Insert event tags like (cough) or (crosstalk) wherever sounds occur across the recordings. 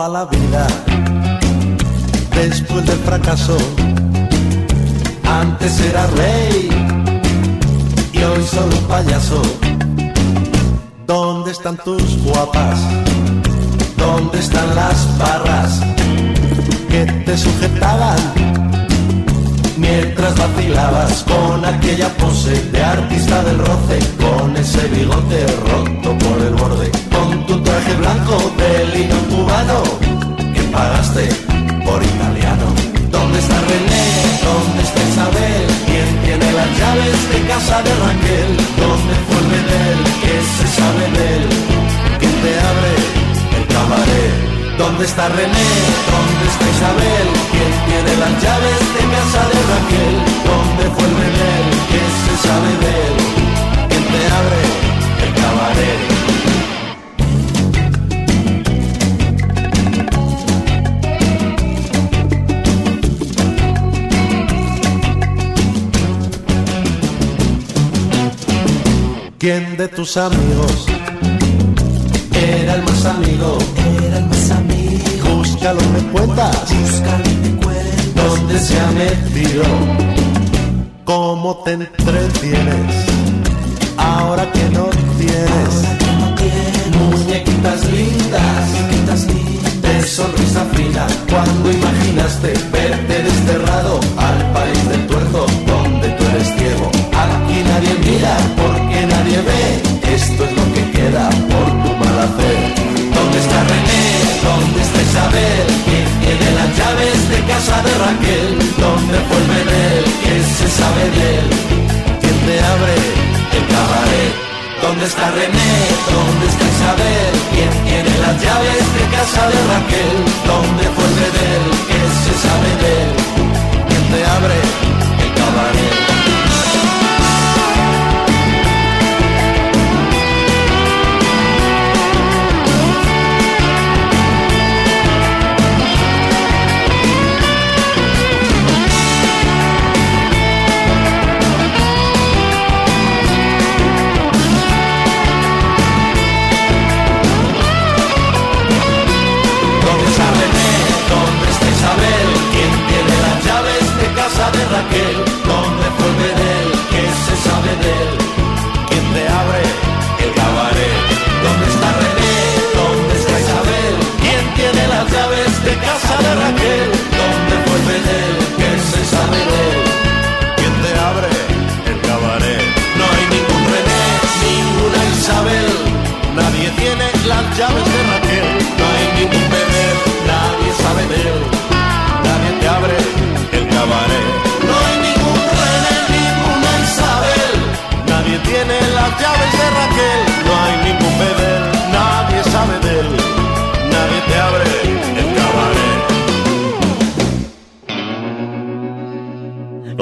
va la vida después del fracaso. Antes era rey y hoy solo un payaso. ¿Dónde están tus guapas? ¿Dónde están las barras que te sujetaban? mientras vacilabas con aquella pose de artista del roce, con ese bigote roto por el borde, con tu traje blanco de lino cubano que pagaste por italiano. ¿Dónde está René? ¿Dónde está Isabel? ¿Quién tiene las llaves de casa de Raquel? ¿Dónde fue el Bedel? ¿Qué se sabe de él? ¿Quién te abre el cabaret? ¿Dónde está René? ¿Dónde de tus amigos era el más amigo? Era el más amigo búscalo, me cuentas. Búscalo, me cuentas. ¿Dónde se ha metido? ¿Cómo te entretienes? Ahora que no tienes. Ahora que no tienes. Muñequitas lindas. Muñequitas lindas. De sonrisa fina. Cuando imaginaste verte desterrado ¿Dónde está René? ¿Dónde está Isabel? ¿Quién tiene las llaves de casa de Raquel? ¿Dónde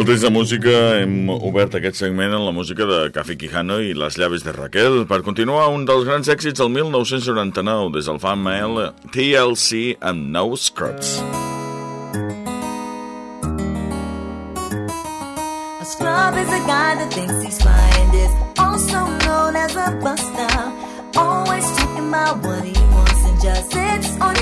Temps de música hem obert aquest segment en la música de Café Quijano i les llaves de Raquel per continuar un dels grans èxits del 1999 des del fan mail TLC amb No Scrubs. A scrub is a guy that thinks he's fine, is also known as a buster. Always talking about what he wants and just sits on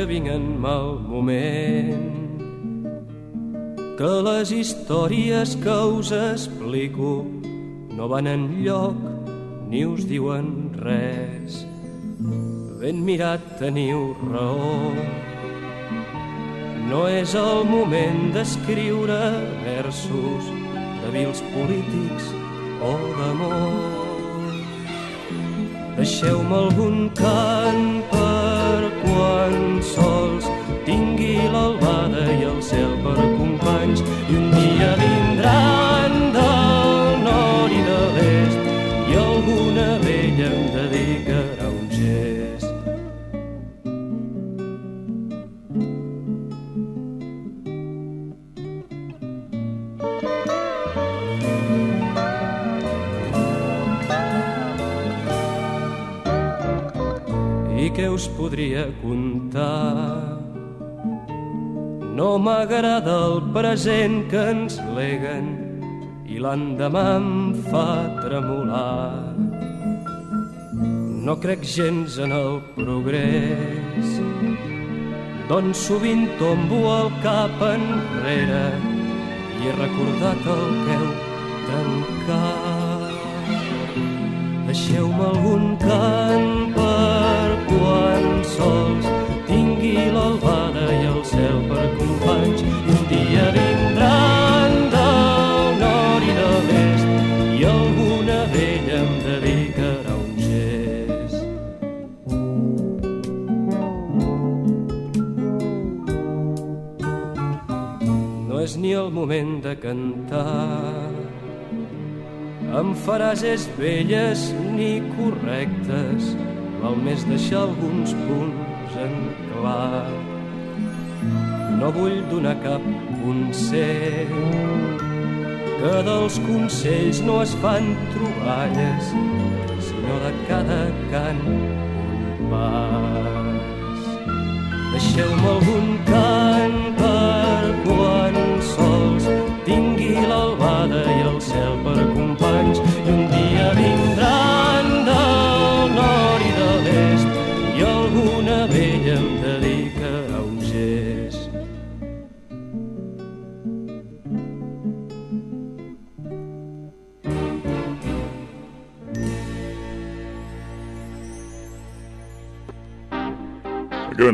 que vinc en mal moment que les històries que us explico no van en lloc ni us diuen res. Ben mirat teniu raó. No és el moment d'escriure versos de vils polítics o d'amor. Deixeu-me algun cant per quan sols tingui l'albada i el cel per podria contar? No m'agrada el present que ens leguen i l'endemà em fa tremolar. No crec gens en el progrés, doncs sovint tombo el cap enrere i he recordat el que heu trencat. Deixeu-me algun cant per quan sols. Tingui l'albada i el cel per companys. Un dia vindran del nord i de l'est i alguna vella em dedicarà un gest. No és ni el moment de cantar. Amb frases velles ni correctes més deixar alguns punts en clar. No vull donar cap consell, que dels consells no es fan troballes, sinó de cada cant un pas. Deixeu-me algun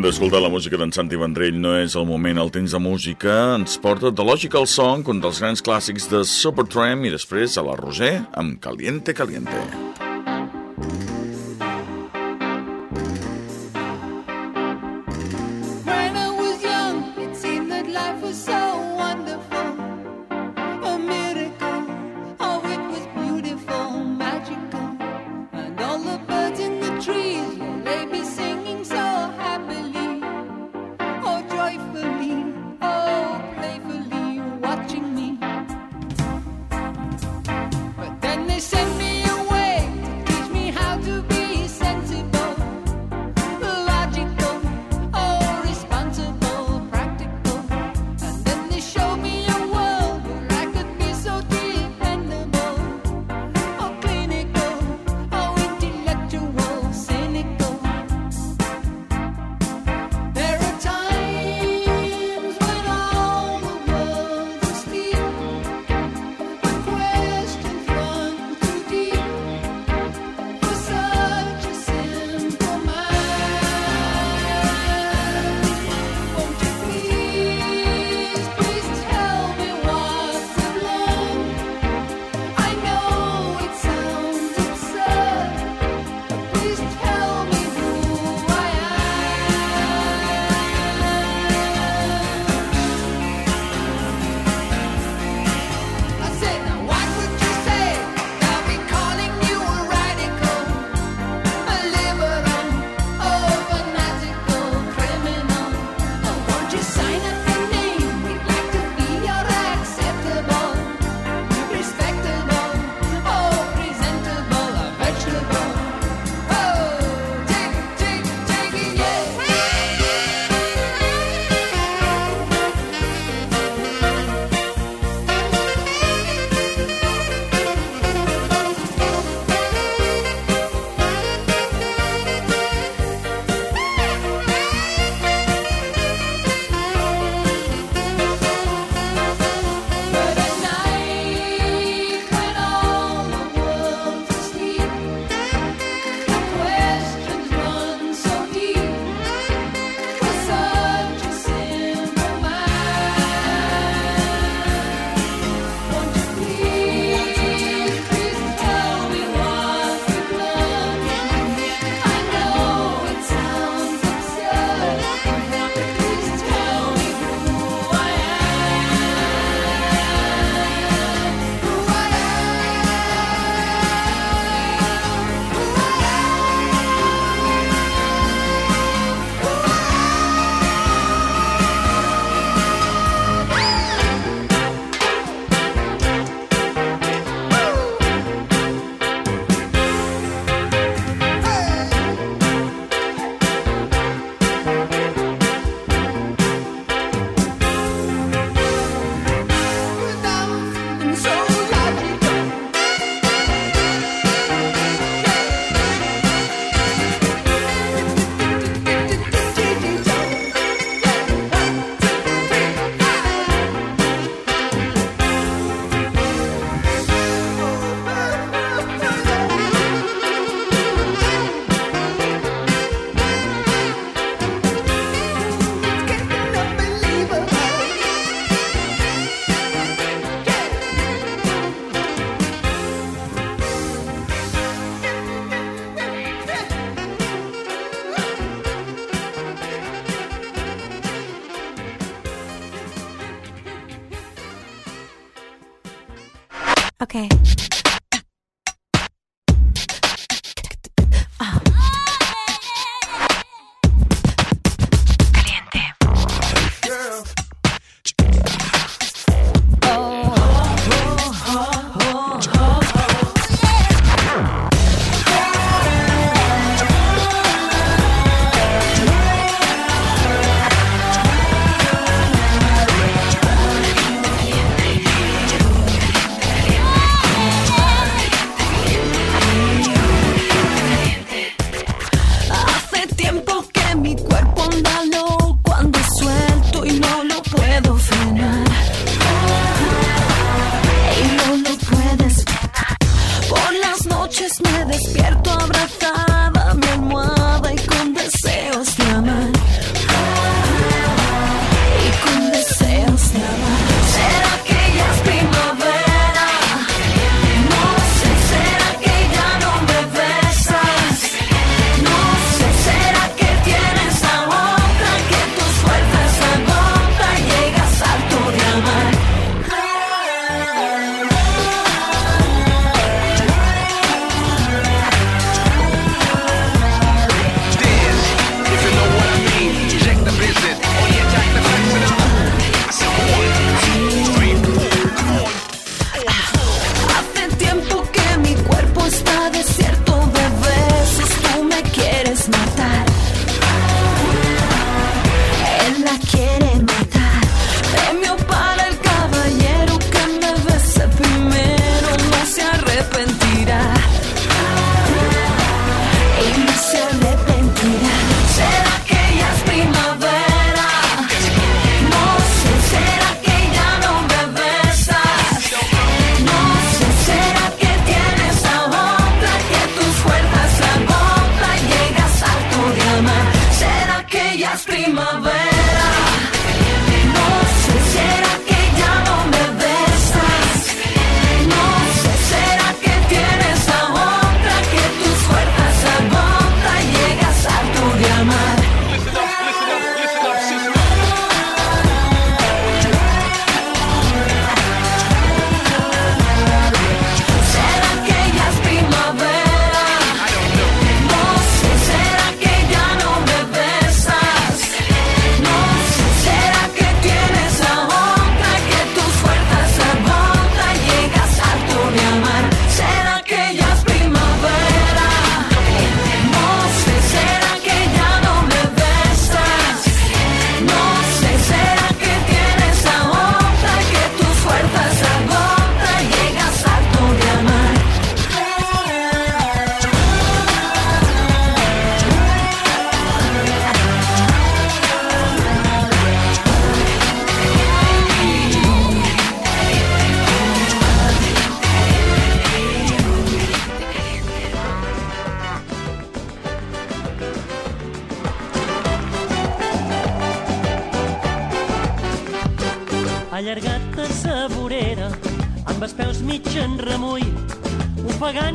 d'escoltar la música d'en Santi Vendrell, no és el moment, el temps de música, ens porta The Logical Song, un dels grans clàssics de Supertramp, i després a la Roser amb Caliente Caliente.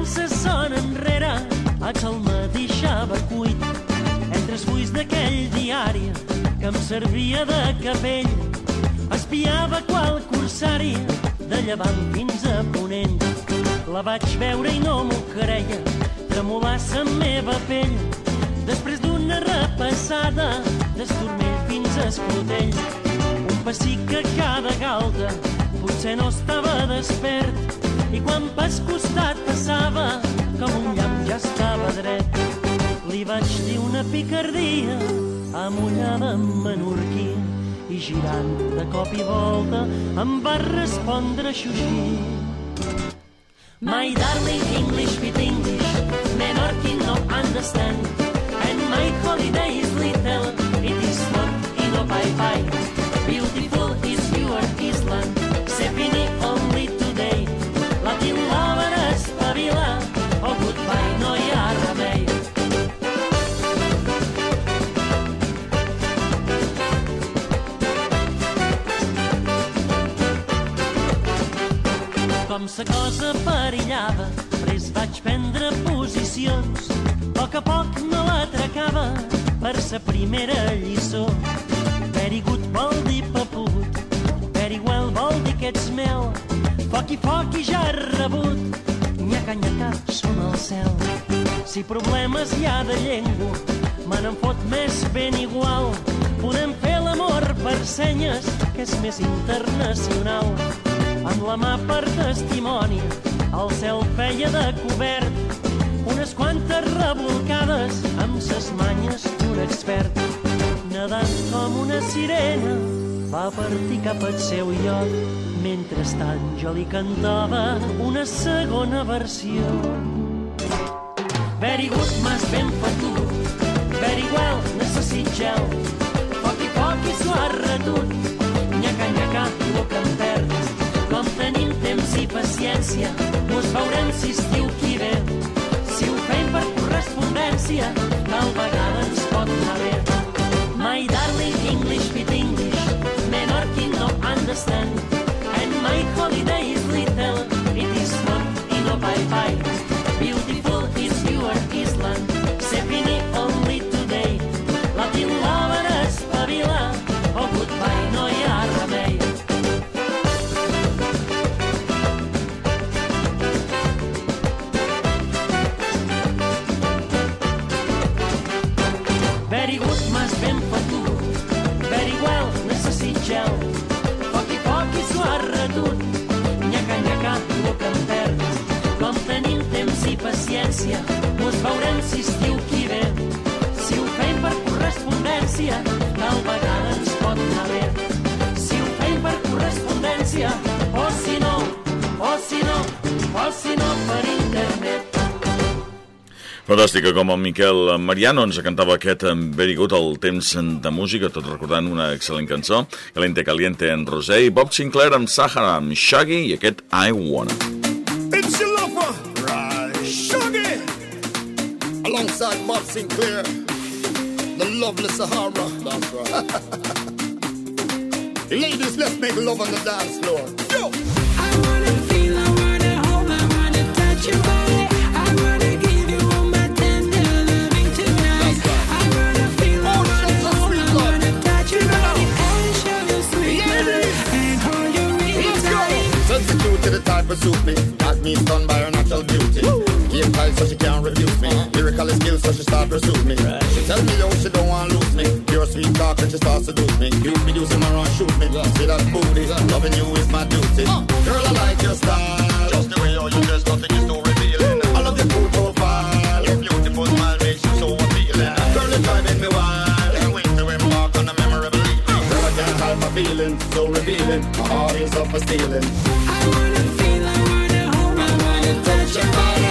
Se son enrere, Axel me deixava cuit. Entre els fulls d'aquell diari que em servia de capell, espiava qual corsari de llevant fins a ponent. La vaig veure i no m'ho creia, tremolar sa meva pell. Després d'una repassada, d'estormell fins a escrotell, un pessic que cada galta potser no estava despert i quan pas costat passava com un llamp ja estava dret. Li vaig dir una picardia amullada en menorquí i girant de cop i volta em va respondre xuxí. My darling English with English, Menorquin no understand. And my holiday is little, it is not in a bye Com sa cosa perillava, pres vaig prendre posicions. A poc a poc me l'atracava per sa primera lliçó. Very good vol dir paput, very well vol dir que ets mel. Foc i foc i ja rebut, nyaca, nyaca, som al cel. Si problemes hi ha de llengua, me n'en fot més ben igual. Podem fer l'amor per senyes, que és més internacional. Amb la mà per testimoni, el cel feia de cobert unes quantes revolcades amb ses manyes d'un expert. Nedant com una sirena, va partir cap al seu lloc. Mentrestant jo li cantava una segona versió. Very good, m'has ben fotut. Very well, necessit gel. Poc i poc i s'ho ha retut. Nyaca, nyaca, lo que Com tenim temps i paciència, mos veurem si estiu qui ve. Si ho fem per correspondència, tal vegada ens pot anar bé. My darling English with English, Menorquí no understand. And my holiday is little, it is not in a bye-bye. Fantàstica, com el Miquel Mariano ens cantava aquest Very Good, el temps de música, tot recordant una excel·lent cançó, Caliente Caliente en Rosé, i Bob Sinclair amb Sahara, amb Shaggy i aquest I Wanna. It's your lover, right? Shuggy, alongside Bob Sinclair, the lovely Sahara. That's right. (laughs) Ladies, let's make love on the dance floor. Yo! Suit me. Got me stunned by her natural beauty. Game tight so she can't refuse me. Lyrical skills so she start pursue me. She tell me yo she don't want lose me. Pure sweet talk and she start seduce me. You be using my run shoot me. See that booty, loving you is my duty. Girl I like your style. Just the way you dress, nothing is too revealing. I love your cool profile. Your beautiful smile makes you so appealing. Girl it's driving me wild. Can't wait to embark on a memorable. Girl I can't hide my feelings, so revealing. My heart is up for stealing. Wanna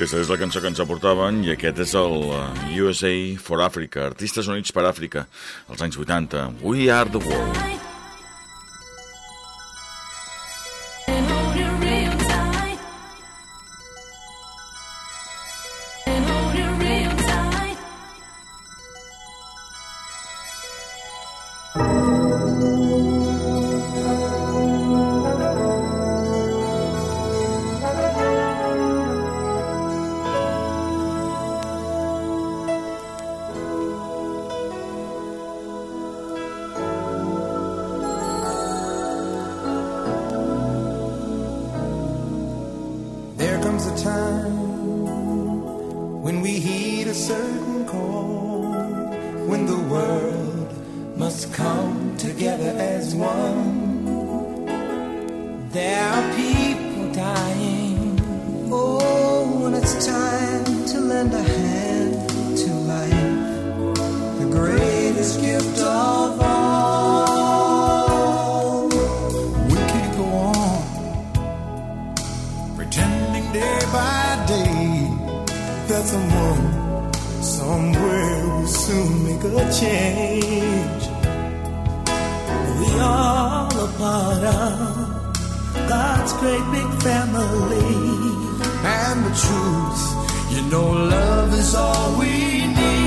Aquesta és la cançó que ens aportaven i aquest és el eh, USA for Africa, Artistes Units per Àfrica, als anys 80. We are the world. Must come together as one. There are people dying. Oh, when it's time to lend a hand to life, the greatest gift of all. We can't go on pretending day by day that someone somewhere will soon make a change. Part of God's great big family, and the truth, you know, love is all we need.